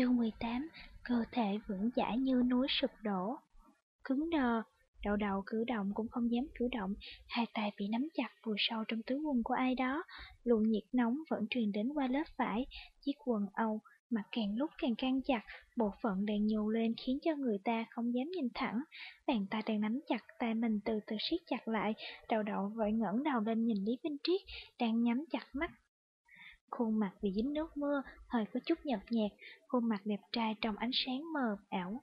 Chương 18 Cơ thể vững chãi như núi sụp đổ Cứng đờ Đầu đầu cử động cũng không dám cử động Hai tay bị nắm chặt vùi sâu trong túi quần của ai đó Luồng nhiệt nóng vẫn truyền đến qua lớp vải Chiếc quần Âu Mặt càng lúc càng căng chặt, bộ phận đang nhô lên khiến cho người ta không dám nhìn thẳng. Bàn tay đang nắm chặt tay mình từ từ siết chặt lại, đầu đầu vội ngẩng đầu lên nhìn Lý bên Triết, đang nhắm chặt mắt. Khuôn mặt bị dính nước mưa, hơi có chút nhợt nhạt, khuôn mặt đẹp trai trong ánh sáng mờ ảo.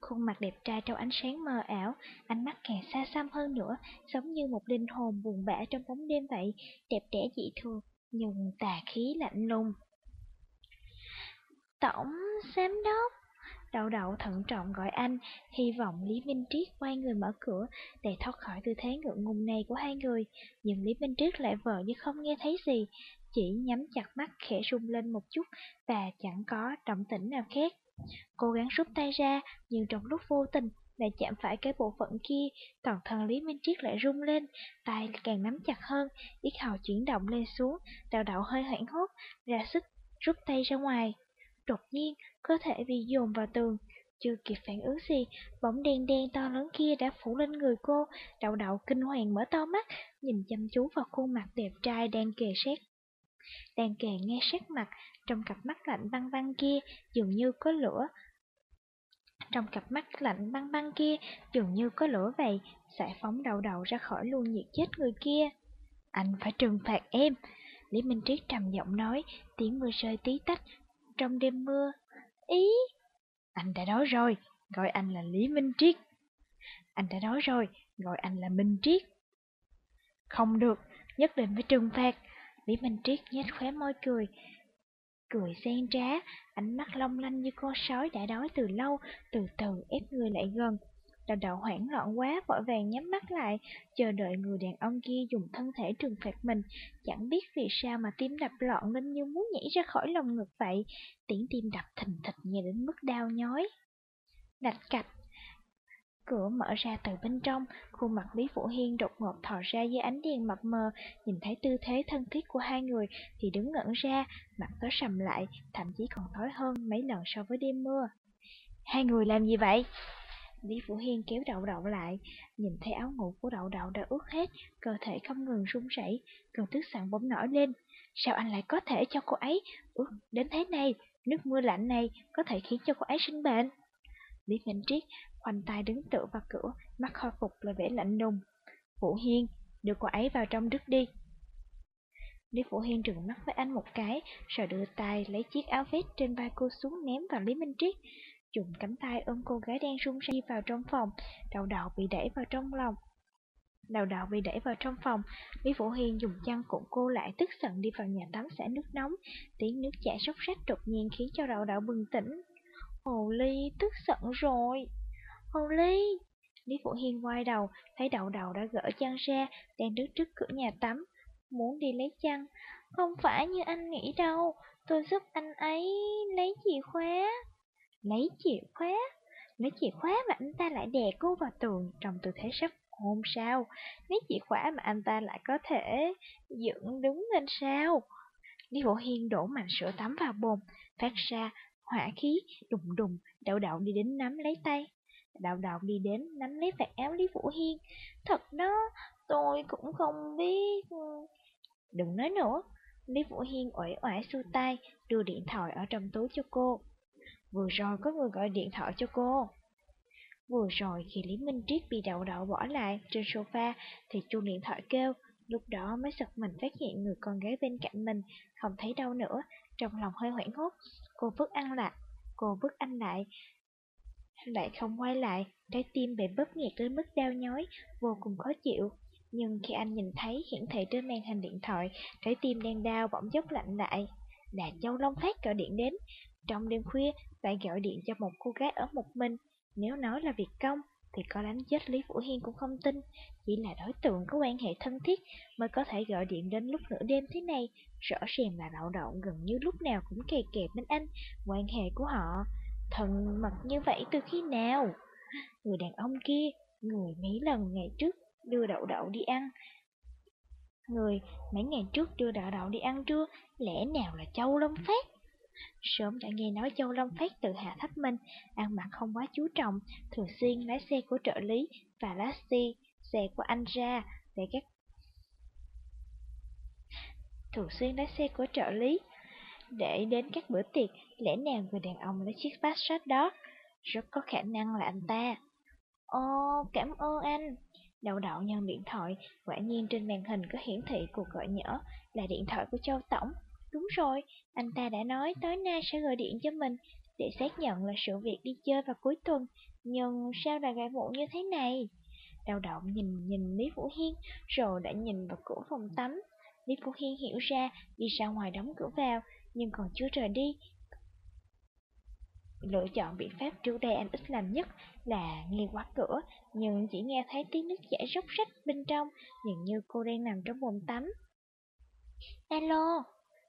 Khuôn mặt đẹp trai trong ánh sáng mờ ảo, ánh mắt càng xa xăm hơn nữa, giống như một linh hồn buồn bã trong bóng đêm vậy, đẹp đẽ dị thường, nhưng tà khí lạnh lùng. Tổng giám đốc Đậu đậu thận trọng gọi anh, hy vọng Lý Minh Triết quay người mở cửa để thoát khỏi tư thế ngượng ngùng này của hai người. Nhưng Lý Minh Triết lại vờ như không nghe thấy gì, chỉ nhắm chặt mắt khẽ rung lên một chút và chẳng có động tĩnh nào khác. Cố gắng rút tay ra, nhưng trong lúc vô tình lại chạm phải cái bộ phận kia, toàn thân Lý Minh Triết lại rung lên, tay càng nắm chặt hơn, yết hầu chuyển động lên xuống, đào đậu hơi hoảng hốt, ra sức rút tay ra ngoài. Đột nhiên, cơ thể bị dồn vào tường. Chưa kịp phản ứng gì, bóng đen đen to lớn kia đã phủ lên người cô. Đậu đậu kinh hoàng mở to mắt, nhìn chăm chú vào khuôn mặt đẹp trai đang kề sát. Đang kề nghe sát mặt, trong cặp mắt lạnh băng băng kia dường như có lửa. Trong cặp mắt lạnh băng băng kia dường như có lửa vậy, giải phóng đầu đầu ra khỏi luôn nhiệt chết người kia. Anh phải trừng phạt em. Lý Minh Triết trầm giọng nói, tiếng mưa rơi tí tách, trong đêm mưa. Ý, anh đã nói rồi, gọi anh là Lý Minh Triết. Anh đã nói rồi, gọi anh là Minh Triết. Không được, nhất định phải trừng phạt. Lý Minh Triết nhếch khóe môi cười. Cười xen trá, ánh mắt long lanh như con sói đã đói từ lâu, từ từ ép người lại gần. Đào đậu hoảng loạn quá, vội vàng nhắm mắt lại, chờ đợi người đàn ông kia dùng thân thể trừng phạt mình. Chẳng biết vì sao mà tim đập loạn lên như muốn nhảy ra khỏi lồng ngực vậy. Tiếng tim đập thình thịch nghe đến mức đau nhói. Đạch cạch, Cửa mở ra từ bên trong, khuôn mặt Lý phủ Hiên đột ngột thò ra dưới ánh đèn mập mờ, nhìn thấy tư thế thân thiết của hai người thì đứng ngẩn ra, mặt tối sầm lại, thậm chí còn tối hơn mấy lần so với đêm mưa. Hai người làm gì vậy? Lý phủ Hiên kéo đậu đậu lại, nhìn thấy áo ngủ của đậu đậu đã ướt hết, cơ thể không ngừng run rẩy, cơn tức giận bỗng nổi lên. Sao anh lại có thể cho cô ấy ướt đến thế này? Nước mưa lạnh này có thể khiến cho cô ấy sinh bệnh. Lý Minh Triết khoanh tay đứng tựa vào cửa, mắt khôi phục là vẻ lạnh lùng. Vũ Hiên, đưa cô ấy vào trong trước đi. Lý Vũ Hiên trừng mắt với anh một cái, rồi đưa tay lấy chiếc áo vest trên vai cô xuống ném vào Lý Minh Triết dùng cánh tay ôm cô gái đang run rẩy vào trong phòng, đầu đầu bị đẩy vào trong lòng. Đầu đầu bị đẩy vào trong phòng, Lý Vũ Hiên dùng chăn cuộn cô lại tức giận đi vào nhà tắm xả nước nóng, tiếng nước chảy sốc rách đột nhiên khiến cho đầu đầu bừng tỉnh. Hồ Ly tức giận rồi. Hồ Ly! Lý Vũ Hiên quay đầu, thấy đậu đầu đã gỡ chăn ra, đang đứng trước cửa nhà tắm, muốn đi lấy chăn. Không phải như anh nghĩ đâu, tôi giúp anh ấy lấy chìa khóa. Lấy chìa khóa, lấy chìa khóa mà anh ta lại đè cô vào tường trong tư thế sắp hôn sao? Lấy chìa khóa mà anh ta lại có thể dựng đứng lên sao? Lý Vũ Hiên đổ mạnh sữa tắm vào bồn, phát ra hỏa khí đùng đùng, đậu đậu đi đến nắm lấy tay đạo đạo đi đến nắm lấy vạt áo Lý Vũ Hiên. Thật đó, tôi cũng không biết. Đừng nói nữa. Lý Vũ Hiên uể oải xua tay, đưa điện thoại ở trong túi cho cô. Vừa rồi có người gọi điện thoại cho cô. Vừa rồi khi Lý Minh Triết bị đậu đậu bỏ lại trên sofa thì chuông điện thoại kêu, lúc đó mới giật mình phát hiện người con gái bên cạnh mình không thấy đâu nữa, trong lòng hơi hoảng hốt. Cô vứt ăn lại, cô vứt anh lại, lại không quay lại, trái tim bị bóp nghẹt đến mức đau nhói, vô cùng khó chịu. Nhưng khi anh nhìn thấy hiển thị trên màn hình điện thoại, trái tim đang đau bỗng dốc lạnh lại. Là Châu Long Phát gọi điện đến. Trong đêm khuya, lại gọi điện cho một cô gái ở một mình. Nếu nói là việc công, thì có đánh chết Lý Vũ Hiên cũng không tin. Chỉ là đối tượng có quan hệ thân thiết mới có thể gọi điện đến lúc nửa đêm thế này. Rõ ràng là đậu động gần như lúc nào cũng kề kẹp bên anh. Quan hệ của họ thân mật như vậy từ khi nào? Người đàn ông kia, người mấy lần ngày trước đưa đậu đậu đi ăn. Người mấy ngày trước đưa đậu đậu đi ăn trưa, lẽ nào là Châu Long Phát? Sớm đã nghe nói Châu Long Phát tự hạ thấp mình, ăn mặc không quá chú trọng, thường xuyên lái xe của trợ lý và lái xe, xe của anh ra để các thường xuyên lái xe của trợ lý để đến các bữa tiệc, lẽ nào người đàn ông lấy chiếc Passat đó, rất có khả năng là anh ta. Ồ, cảm ơn anh. Đậu đậu nhận điện thoại, quả nhiên trên màn hình có hiển thị cuộc gọi nhỡ là điện thoại của Châu Tổng. Đúng rồi, anh ta đã nói tối nay sẽ gọi điện cho mình để xác nhận là sự việc đi chơi vào cuối tuần, nhưng sao lại gọi muộn như thế này? Đau động nhìn nhìn Lý Vũ Hiên, rồi đã nhìn vào cửa phòng tắm. Lý Vũ Hiên hiểu ra, đi ra ngoài đóng cửa vào, nhưng còn chưa rời đi. Lựa chọn biện pháp trước đây anh ít làm nhất là nghe quá cửa, nhưng chỉ nghe thấy tiếng nước chảy róc rách bên trong, dường như cô đang nằm trong bồn tắm. Alo!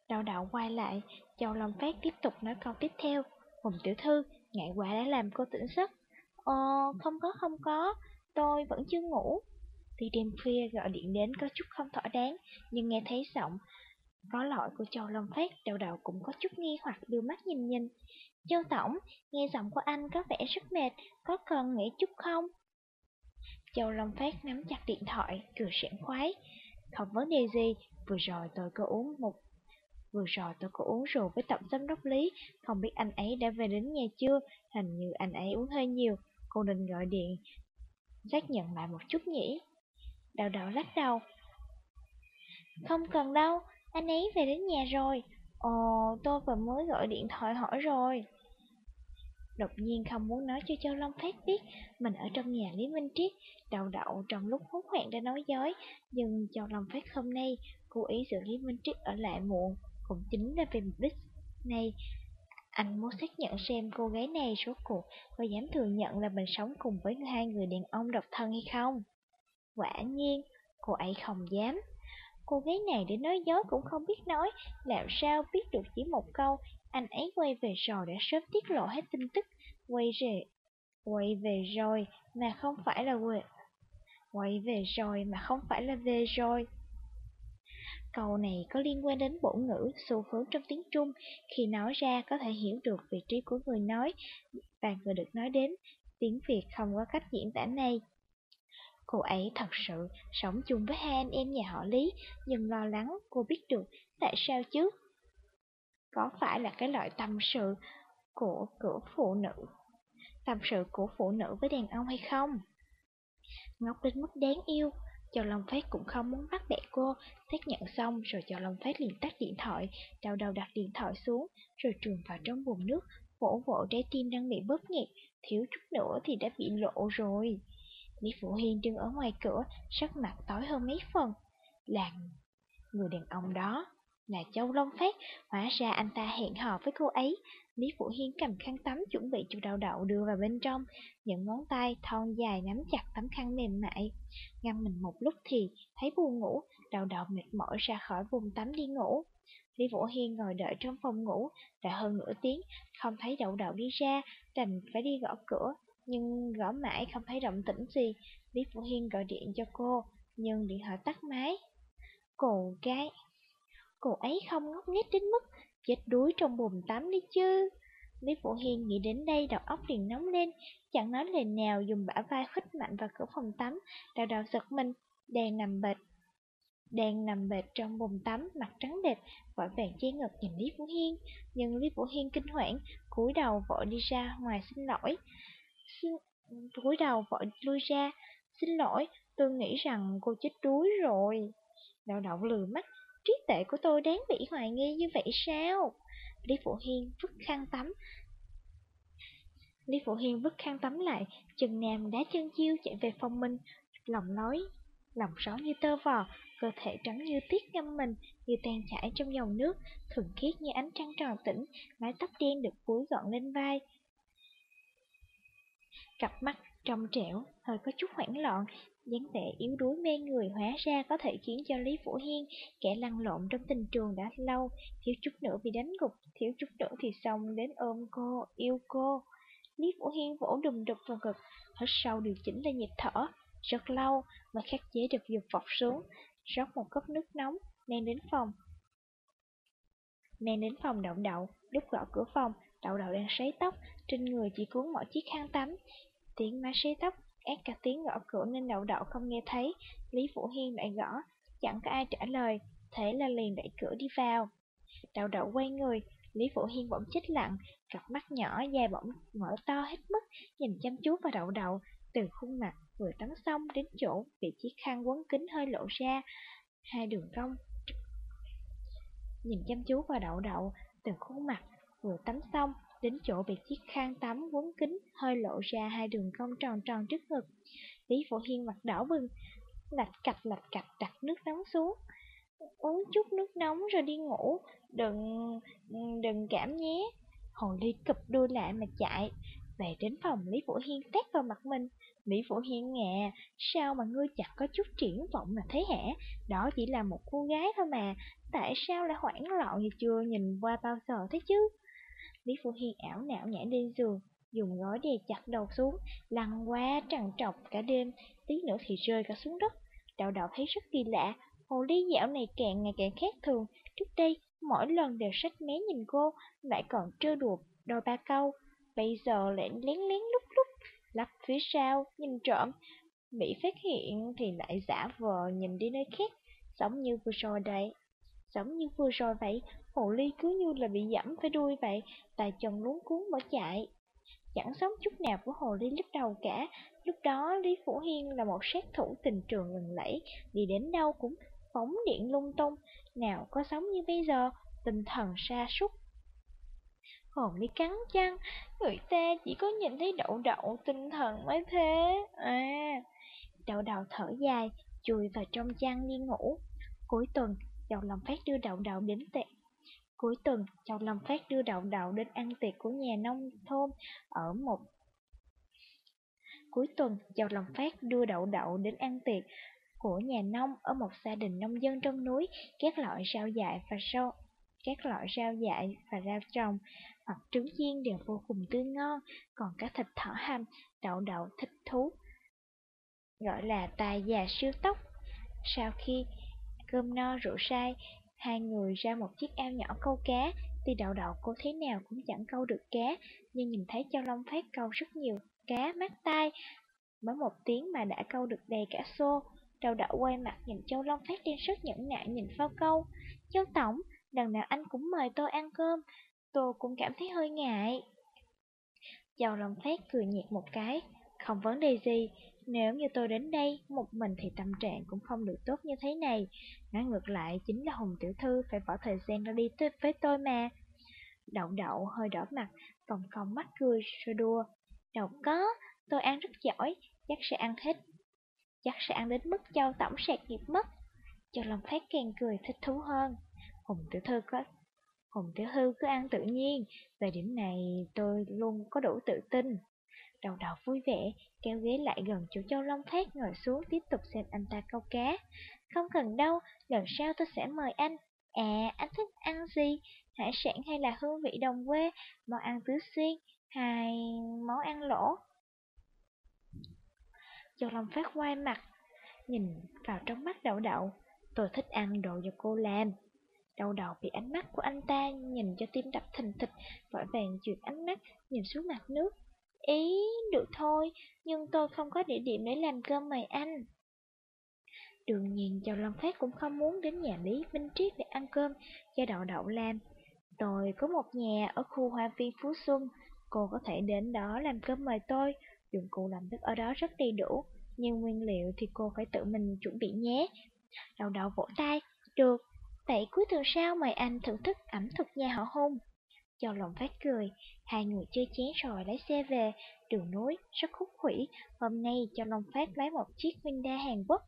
Đậu đậu quay lại, Châu Long Phát tiếp tục nói câu tiếp theo. Hùng tiểu thư, ngại quá đã làm cô tỉnh giấc. Ờ, không có không có, tôi vẫn chưa ngủ. Tuy đêm khuya gọi điện đến có chút không thỏa đáng, nhưng nghe thấy giọng có lỗi của Châu Long Phát, đầu đầu cũng có chút nghi hoặc đưa mắt nhìn nhìn. Châu Tổng, nghe giọng của anh có vẻ rất mệt, có cần nghỉ chút không? Châu Long Phát nắm chặt điện thoại, cười sảng khoái. Không vấn đề gì, vừa rồi tôi có uống một Vừa rồi tôi có uống rượu với tổng giám đốc Lý, không biết anh ấy đã về đến nhà chưa, hình như anh ấy uống hơi nhiều, cô định gọi điện, xác nhận lại một chút nhỉ. Đào đào lắc đầu. Không cần đâu, anh ấy về đến nhà rồi. Ồ, tôi vừa mới gọi điện thoại hỏi rồi. Đột nhiên không muốn nói cho Châu Long Phát biết mình ở trong nhà Lý Minh Triết, đầu đậu trong lúc hốt hoảng đã nói dối, nhưng Châu Long Phát hôm nay cố ý giữ Lý Minh Triết ở lại muộn, cũng chính là vì mục đích này. Anh muốn xác nhận xem cô gái này số cuộc có dám thừa nhận là mình sống cùng với hai người đàn ông độc thân hay không. Quả nhiên, cô ấy không dám. Cô gái này để nói dối cũng không biết nói, làm sao biết được chỉ một câu, anh ấy quay về rồi đã sớm tiết lộ hết tin tức, quay về, quay về rồi mà không phải là quay, quay về rồi mà không phải là về rồi. Câu này có liên quan đến bổ ngữ, xu hướng trong tiếng Trung, khi nói ra có thể hiểu được vị trí của người nói và người được nói đến. Tiếng Việt không có cách diễn tả này. Cô ấy thật sự sống chung với hai anh em nhà họ Lý, nhưng lo lắng cô biết được tại sao chứ. Có phải là cái loại tâm sự của của phụ nữ, tâm sự của phụ nữ với đàn ông hay không? Ngốc đến mức đáng yêu, Châu Long Phát cũng không muốn bắt bẻ cô, xác nhận xong rồi Châu Long Phát liền tắt điện thoại, đầu đầu đặt điện thoại xuống, rồi trườn vào trong bồn nước, vỗ vỗ trái tim đang bị bóp nghẹt, thiếu chút nữa thì đã bị lộ rồi. Lý Phụ Hiên đứng ở ngoài cửa, sắc mặt tối hơn mấy phần. Là người đàn ông đó, là Châu Long Phát, hóa ra anh ta hẹn hò với cô ấy. Lý Phụ Hiên cầm khăn tắm chuẩn bị cho đậu đậu đưa vào bên trong, những ngón tay thon dài nắm chặt tấm khăn mềm mại. Ngâm mình một lúc thì thấy buồn ngủ, đậu đậu mệt mỏi ra khỏi vùng tắm đi ngủ. Lý Vũ Hiên ngồi đợi trong phòng ngủ, đã hơn nửa tiếng, không thấy đậu đậu đi ra, đành phải đi gõ cửa, nhưng gõ mãi không thấy động tĩnh gì. Lý Phụ Hiên gọi điện cho cô, nhưng điện thoại tắt máy. Cô gái, cô ấy không ngốc nghếch đến mức chết đuối trong bồn tắm đi chứ. Lý Phụ Hiên nghĩ đến đây đầu óc liền nóng lên, chẳng nói lời nào dùng bả vai khích mạnh vào cửa phòng tắm, đào đào giật mình, đang nằm bệt. Đang nằm bệt trong bồn tắm, mặt trắng đệt, vội vàng che ngực nhìn Lý Phụ Hiên, nhưng Lý Phụ Hiên kinh hoảng, cúi đầu vội đi ra ngoài xin lỗi. Xin... cúi đầu vội lui ra, xin lỗi, tôi nghĩ rằng cô chết đuối rồi. Đậu đậu lừa mắt, trí tệ của tôi đáng bị hoài nghi như vậy sao? Lý Phụ Hiên vứt khăn tắm. Lý Phụ Hiên vứt khăn tắm lại, Trần nam đá chân chiêu chạy về phòng mình, lòng nói, lòng sói như tơ vò, cơ thể trắng như tiết ngâm mình, như tan chảy trong dòng nước, thuần khiết như ánh trăng tròn tĩnh, mái tóc đen được búi gọn lên vai. Cặp mắt trong trẻo, hơi có chút hoảng loạn, dáng vẻ yếu đuối mê người hóa ra có thể khiến cho Lý Vũ Hiên kẻ lăn lộn trong tình trường đã lâu, thiếu chút nữa bị đánh gục, thiếu chút nữa thì xong đến ôm cô, yêu cô. Lý Vũ Hiên vỗ đùm đục vào ngực, hít sâu điều chỉnh lại nhịp thở, rất lâu mà khắc chế được dục vọng xuống, rót một cốc nước nóng, mang đến phòng. mang đến phòng đậu đậu, lúc gõ cửa phòng, đậu đậu đang sấy tóc, trên người chỉ cuốn mỗi chiếc khăn tắm. Tiếng má sấy tóc ép cả tiếng gõ cửa nên đậu đậu không nghe thấy, Lý vũ Hiên lại gõ, chẳng có ai trả lời, thế là liền đẩy cửa đi vào. Đậu đậu quay người, Lý vũ Hiên bỗng chích lặng, cặp mắt nhỏ dài bỗng mở to hết mức, nhìn chăm chú vào đậu đậu, từ khuôn mặt vừa tắm xong đến chỗ bị chiếc khăn quấn kính hơi lộ ra, hai đường cong. Nhìn chăm chú vào đậu đậu, từ khuôn mặt vừa tắm xong đến chỗ bị chiếc khăn tắm quấn kính hơi lộ ra hai đường cong tròn tròn trước ngực. Lý Phổ Hiên mặt đỏ bừng, lạch cạch lạch cạch đặt nước nóng xuống. Uống chút nước nóng rồi đi ngủ, đừng, đừng cảm nhé. Hồ Ly cụp đuôi lại mà chạy, về đến phòng Lý Phổ Hiên tét vào mặt mình. Lý Phổ Hiên nghe sao mà ngươi chẳng có chút triển vọng là thế hả? Đó chỉ là một cô gái thôi mà, tại sao lại hoảng loạn như chưa nhìn qua bao giờ thế chứ? Lý Phụ Hiền ảo não nhảy lên giường, dùng gối đè chặt đầu xuống, lăn qua trằn trọc cả đêm, tí nữa thì rơi cả xuống đất. Đạo đậu thấy rất kỳ lạ, hồ ly dạo này càng ngày càng khác thường, trước đây mỗi lần đều sách mé nhìn cô, lại còn trêu đùa đôi ba câu, bây giờ lại lén lén lúc lúc, lắp phía sau, nhìn trộm. Bị phát hiện thì lại giả vờ nhìn đi nơi khác, giống như vừa rồi đấy, Giống như vừa rồi vậy, hồ ly cứ như là bị dẫm phải đuôi vậy, tài chân luống cuốn bỏ chạy. Chẳng sống chút nào của hồ ly lúc đầu cả, lúc đó Lý Phủ Hiên là một sát thủ tình trường lần lẫy, đi đến đâu cũng phóng điện lung tung, nào có sống như bây giờ, tinh thần sa sút Hồn đi cắn chăng, người ta chỉ có nhìn thấy đậu đậu tinh thần mới thế. À, đậu đậu thở dài, chui vào trong chăn đi ngủ. Cuối tuần, Châu lòng Phát đưa đậu đậu đến tiệc. Cuối tuần, chồng lâm Phát đưa đậu đậu đến ăn tiệc của nhà nông thôn ở một Cuối tuần, chồng lâm Phát đưa đậu đậu đến ăn tiệc của nhà nông ở một gia đình nông dân trong núi, các loại rau dại và rau các loại rau dại và rau trồng hoặc trứng chiên đều vô cùng tươi ngon, còn các thịt thỏ hầm, đậu đậu, thịt thú, gọi là tài già siêu tốc. Sau khi cơm no rượu say, hai người ra một chiếc ao nhỏ câu cá, tuy đậu đậu cô thế nào cũng chẳng câu được cá, nhưng nhìn thấy Châu Long Phát câu rất nhiều cá mát tay, mới một tiếng mà đã câu được đầy cả xô. Đậu đậu quay mặt nhìn Châu Long Phát đang rất nhẫn nại nhìn phao câu. Châu Tổng, lần nào anh cũng mời tôi ăn cơm, tôi cũng cảm thấy hơi ngại. Châu Long Phát cười nhạt một cái, không vấn đề gì, nếu như tôi đến đây một mình thì tâm trạng cũng không được tốt như thế này. Nói ngược lại chính là Hùng Tiểu Thư phải bỏ thời gian ra đi với tôi mà. Đậu đậu hơi đỏ mặt, vòng vòng mắt cười rồi đùa. Đâu có, tôi ăn rất giỏi, chắc sẽ ăn hết. Chắc sẽ ăn đến mức châu tổng sạc nghiệp mất. Châu Long Phát càng cười thích thú hơn. Hùng Tiểu Thư có Hùng Tiểu Thư cứ ăn tự nhiên, về điểm này tôi luôn có đủ tự tin. Đầu đầu vui vẻ, kéo ghế lại gần chỗ Châu Long Thác ngồi xuống tiếp tục xem anh ta câu cá. Không cần đâu, lần sau tôi sẽ mời anh. À, anh thích ăn gì? Hải sản hay là hương vị đồng quê, món ăn tứ xuyên, hay món ăn lỗ? Châu Long Phát quay mặt, nhìn vào trong mắt đậu đậu. Tôi thích ăn đồ do cô làm. Đầu đầu bị ánh mắt của anh ta nhìn cho tim đập thình thịch, vội vàng chuyển ánh mắt, nhìn xuống mặt nước. Ý, được thôi, nhưng tôi không có địa điểm để làm cơm mời anh. Đương nhiên Châu Long Phát cũng không muốn đến nhà Lý Minh Triết để ăn cơm cho đậu đậu làm. Tôi có một nhà ở khu hoa viên Phú Xuân, cô có thể đến đó làm cơm mời tôi, dụng cụ làm thức ở đó rất đầy đủ, nhưng nguyên liệu thì cô phải tự mình chuẩn bị nhé. Đậu đậu vỗ tay, được, vậy cuối tuần sau mời anh thưởng thức ẩm thực nhà họ hôn. Châu lòng phát cười, hai người chơi chén rồi lái xe về, đường núi rất khúc khủy, hôm nay Châu Long Phát lái một chiếc Hyundai Hàn Quốc.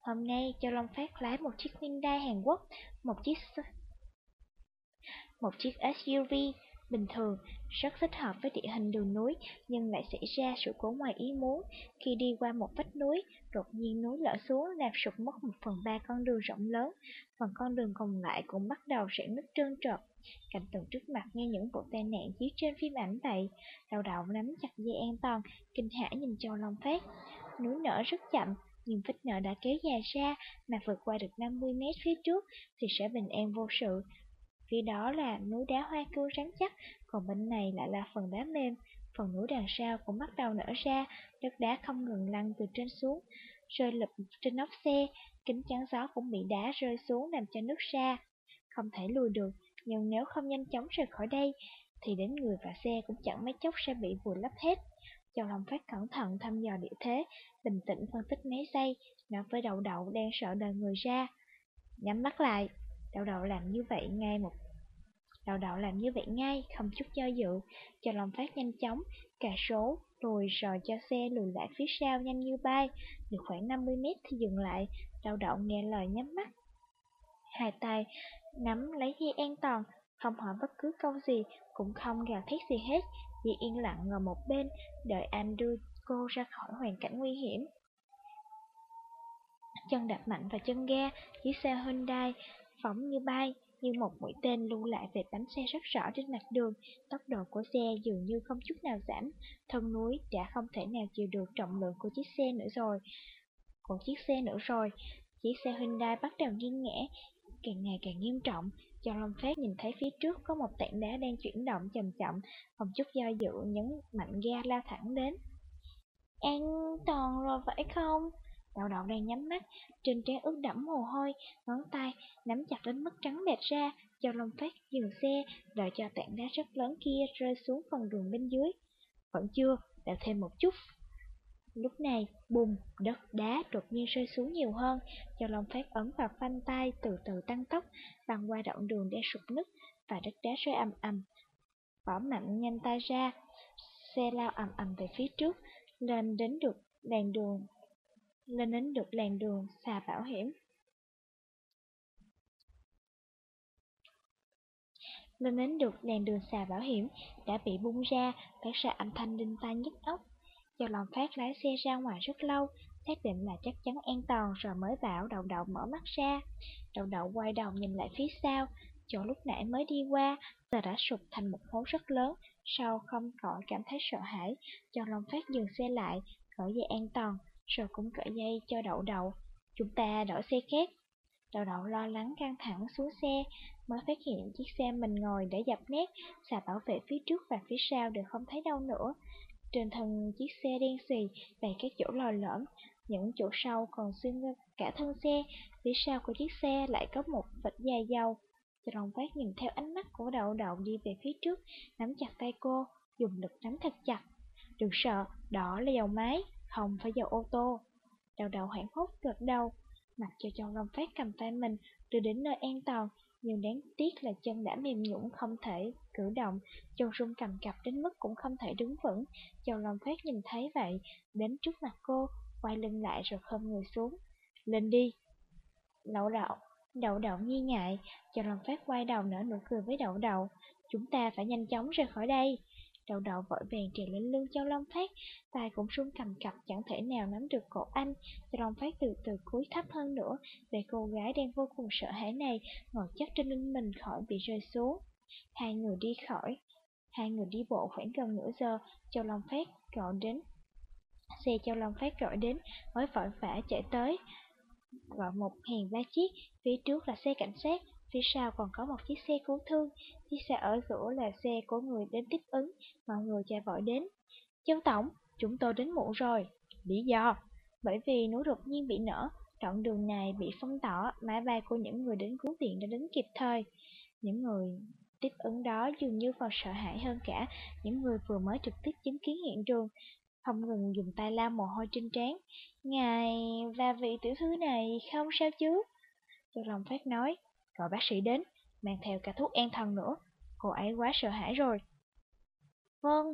Hôm nay Châu Long Phát lái một chiếc Hyundai Hàn Quốc, một chiếc một chiếc SUV bình thường, rất thích hợp với địa hình đường núi, nhưng lại xảy ra sự cố ngoài ý muốn. Khi đi qua một vách núi, đột nhiên núi lở xuống làm sụp mất một phần ba con đường rộng lớn, phần con đường còn lại cũng bắt đầu rạn nứt trơn trượt. Cảnh tượng trước mặt nghe những vụ tai nạn chiếu trên phim ảnh vậy, đầu đầu nắm chặt dây an toàn, kinh hãi nhìn Châu Long Phát. Núi nở rất chậm, nhưng vết nợ đã kéo dài ra, mà vượt qua được 50 mét phía trước thì sẽ bình an vô sự. Phía đó là núi đá hoa cương rắn chắc, còn bên này lại là phần đá mềm. Phần núi đằng sau cũng bắt đầu nở ra, đất đá không ngừng lăn từ trên xuống, rơi lụp trên nóc xe, kính chắn gió cũng bị đá rơi xuống làm cho nước ra. Không thể lùi được, nhưng nếu không nhanh chóng rời khỏi đây, thì đến người và xe cũng chẳng mấy chốc sẽ bị vùi lấp hết. Châu Long Phát cẩn thận thăm dò địa thế, bình tĩnh phân tích mấy giây, nói với đậu đậu đang sợ đời người ra. Nhắm mắt lại, đậu đậu làm như vậy ngay một Đậu đậu làm như vậy ngay, không chút do dự, cho lòng Phát nhanh chóng, cà số, rồi rồi cho xe lùi lại phía sau nhanh như bay, được khoảng 50 mét thì dừng lại, đậu đậu nghe lời nhắm mắt. Hai tay nắm lấy dây an toàn, không hỏi bất cứ câu gì, cũng không gào thét gì hết, chỉ yên lặng ngồi một bên, đợi anh đưa cô ra khỏi hoàn cảnh nguy hiểm. Chân đạp mạnh vào chân ga, chiếc xe Hyundai phóng như bay, như một mũi tên lưu lại về bánh xe rất rõ trên mặt đường. Tốc độ của xe dường như không chút nào giảm, thân núi đã không thể nào chịu được trọng lượng của chiếc xe nữa rồi. Của chiếc xe nữa rồi, chiếc xe Hyundai bắt đầu nghiêng ngẽ, càng ngày càng nghiêm trọng. Cho Long Phát nhìn thấy phía trước có một tảng đá đang chuyển động chậm chậm, không chút do dự nhấn mạnh ga lao thẳng đến. An toàn rồi phải không? Đậu đậu đang nhắm mắt, trên trán ướt đẫm mồ hôi, ngón tay nắm chặt đến mức trắng bệt ra, cho Long Phát dừng xe, đợi cho tảng đá rất lớn kia rơi xuống phần đường bên dưới. Vẫn chưa, đợi thêm một chút. Lúc này, bùm, đất đá đột nhiên rơi xuống nhiều hơn, cho Long Phát ấn vào phanh tay từ từ tăng tốc, băng qua đoạn đường đang sụp nứt và đất đá rơi ầm ầm. Bỏ mạnh nhanh tay ra, xe lao ầm ầm về phía trước, lên đến được đèn đường lên đến được làn đường xà bảo hiểm. Lên đến được làn đường xà bảo hiểm đã bị bung ra, phát ra âm thanh đinh tai nhức óc. Do lòng phát lái xe ra ngoài rất lâu, xác định là chắc chắn an toàn rồi mới bảo đầu đậu mở mắt ra. Đầu đậu quay đầu nhìn lại phía sau, chỗ lúc nãy mới đi qua, giờ đã sụp thành một hố rất lớn, sau không khỏi cảm thấy sợ hãi, cho lòng phát dừng xe lại, cởi dây an toàn, rồi cũng cởi dây cho đậu đậu. Chúng ta đổi xe khác. Đậu đậu lo lắng căng thẳng xuống xe, mới phát hiện chiếc xe mình ngồi đã dập nét, xà bảo vệ phía trước và phía sau đều không thấy đâu nữa. Trên thân chiếc xe đen xì, đầy các chỗ lồi lõm, những chỗ sau còn xuyên cả thân xe, phía sau của chiếc xe lại có một vệt dài dầu. Tròn phát nhìn theo ánh mắt của đậu đậu đi về phía trước, nắm chặt tay cô, dùng lực nắm thật chặt. Đừng sợ, đó là dầu máy không phải vào ô tô. Đầu đầu hoảng hốt gật đầu, mặc cho trong Long Phát cầm tay mình đưa đến nơi an toàn, nhưng đáng tiếc là chân đã mềm nhũn không thể cử động, chân rung cầm cập đến mức cũng không thể đứng vững. Châu Long Phát nhìn thấy vậy, đến trước mặt cô, quay lưng lại rồi khom người xuống. Lên đi! Lậu đậu, đậu đậu nghi ngại, Châu Long Phát quay đầu nở nụ cười với đậu đậu. Chúng ta phải nhanh chóng rời khỏi đây. Đầu đầu vội vàng trèo lên lưng Châu Long Phát, tay cũng run cầm cặp chẳng thể nào nắm được cổ anh. Châu Long Phát từ từ cúi thấp hơn nữa, để cô gái đang vô cùng sợ hãi này ngồi chắc trên lưng mình khỏi bị rơi xuống. Hai người đi khỏi, hai người đi bộ khoảng gần nửa giờ, Châu Long Phát gọi đến. Xe Châu Long Phát gọi đến mới vội vã chạy tới, gọi một hàng ba chiếc, phía trước là xe cảnh sát, Phía sau còn có một chiếc xe cứu thương, chiếc xe ở giữa là xe của người đến tiếp ứng, mọi người chạy vội đến. Chân Tổng, chúng tôi đến muộn rồi. Lý do? Bởi vì núi đột nhiên bị nở, đoạn đường này bị phong tỏ, máy bay của những người đến cứu viện đã đến kịp thời. Những người tiếp ứng đó dường như còn sợ hãi hơn cả những người vừa mới trực tiếp chứng kiến hiện trường, không ngừng dùng tay la mồ hôi trên trán. Ngài và vị tiểu thư này không sao chứ? Châu lòng phát nói, Gọi bác sĩ đến, mang theo cả thuốc an thần nữa. Cô ấy quá sợ hãi rồi. Vâng,